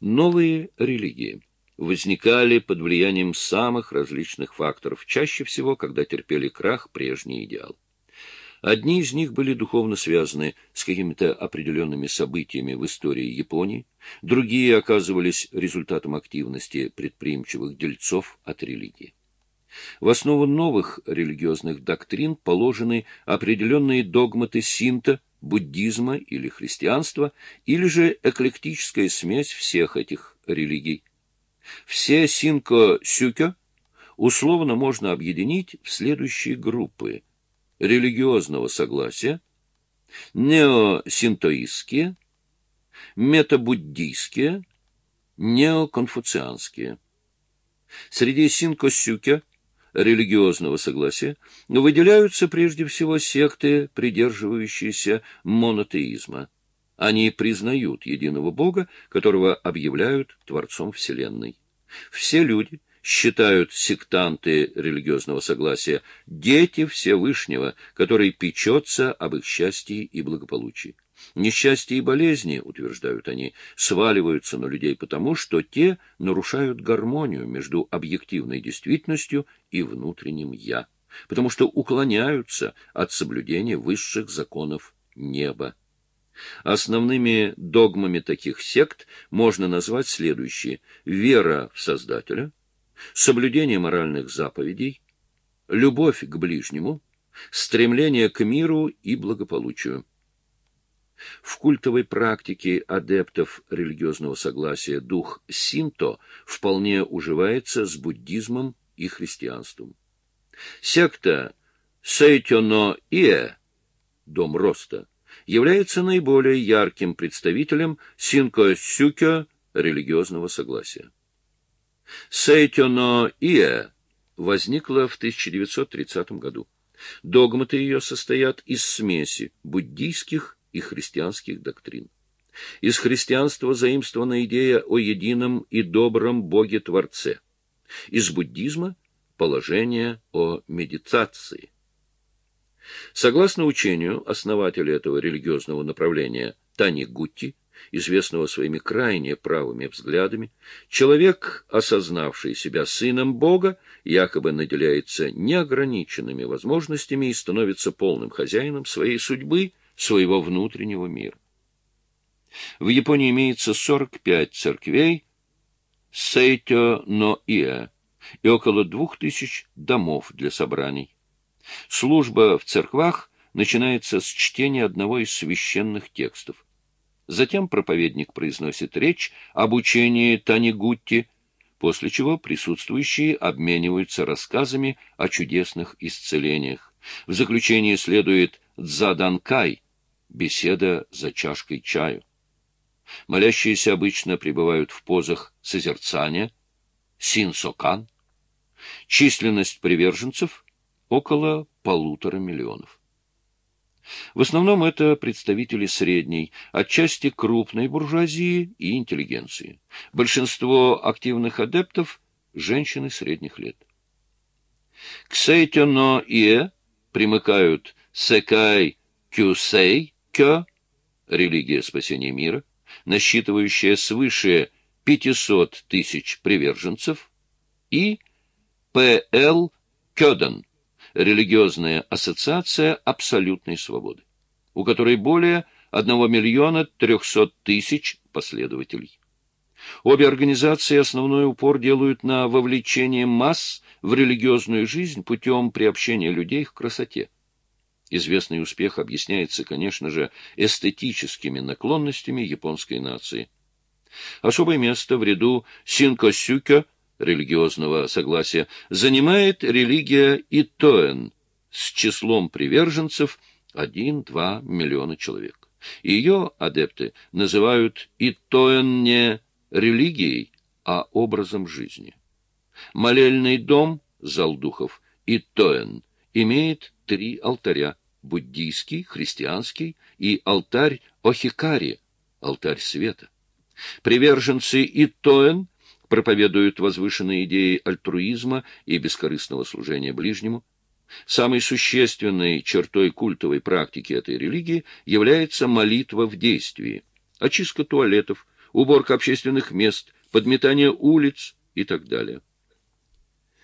Новые религии возникали под влиянием самых различных факторов, чаще всего, когда терпели крах прежний идеал. Одни из них были духовно связаны с какими-то определенными событиями в истории Японии, другие оказывались результатом активности предприимчивых дельцов от религии. В основу новых религиозных доктрин положены определенные догматы синта, буддизма или христианства, или же эклектическая смесь всех этих религий. Все синко-сюкё условно можно объединить в следующие группы – религиозного согласия, неосинтоистские, метабуддийские, неоконфуцианские. Среди синкосюке религиозного согласия выделяются прежде всего секты, придерживающиеся монотеизма. Они признают единого Бога, которого объявляют Творцом Вселенной. Все люди считают сектанты религиозного согласия, дети Всевышнего, который печется об их счастье и благополучии. Несчастья и болезни, утверждают они, сваливаются на людей потому, что те нарушают гармонию между объективной действительностью и внутренним «я», потому что уклоняются от соблюдения высших законов неба. Основными догмами таких сект можно назвать следующие – вера в Создателя – соблюдение моральных заповедей, любовь к ближнему, стремление к миру и благополучию. В культовой практике адептов религиозного согласия дух синто вполне уживается с буддизмом и христианством. Секта Сейтёно-Ие, дом роста, является наиболее ярким представителем синко-сюкё религиозного согласия. Сейтёно-Ие возникла в 1930 году. Догматы ее состоят из смеси буддийских и христианских доктрин. Из христианства заимствована идея о едином и добром Боге-творце. Из буддизма – положение о медитации. Согласно учению основателя этого религиозного направления Тани Гутти, известного своими крайне правыми взглядами, человек, осознавший себя сыном Бога, якобы наделяется неограниченными возможностями и становится полным хозяином своей судьбы, своего внутреннего мира. В Японии имеется 45 церквей Сейтё-но-Иэ и около двух тысяч домов для собраний. Служба в церквах начинается с чтения одного из священных текстов. Затем проповедник произносит речь об учении Танигутти, после чего присутствующие обмениваются рассказами о чудесных исцелениях. В заключение следует «дзаданкай» — беседа за чашкой чаю. Молящиеся обычно пребывают в позах созерцания, синсокан. Численность приверженцев — около полутора миллионов. В основном это представители средней, отчасти крупной буржуазии и интеллигенции. Большинство активных адептов – женщины средних лет. К Сейтёно Ие примыкают Секай Кюсей Кё, религия спасения мира, насчитывающая свыше 500 тысяч приверженцев, и П.Л. Кёден, религиозная ассоциация абсолютной свободы, у которой более 1 миллиона 300 тысяч последователей. Обе организации основной упор делают на вовлечение масс в религиозную жизнь путем приобщения людей к красоте. Известный успех объясняется, конечно же, эстетическими наклонностями японской нации. Особое место в ряду синкосюкё – религиозного согласия занимает религия Итоэн с числом приверженцев 1-2 миллиона человек. Ее адепты называют Итоэн не религией, а образом жизни. Молельный дом Залдухов Итоэн имеет три алтаря – буддийский, христианский и алтарь Охикари, алтарь света. Приверженцы Итоэн – проповедуют возвышенные идеи альтруизма и бескорыстного служения ближнему. Самой существенной чертой культовой практики этой религии является молитва в действии, очистка туалетов, уборка общественных мест, подметание улиц и так далее.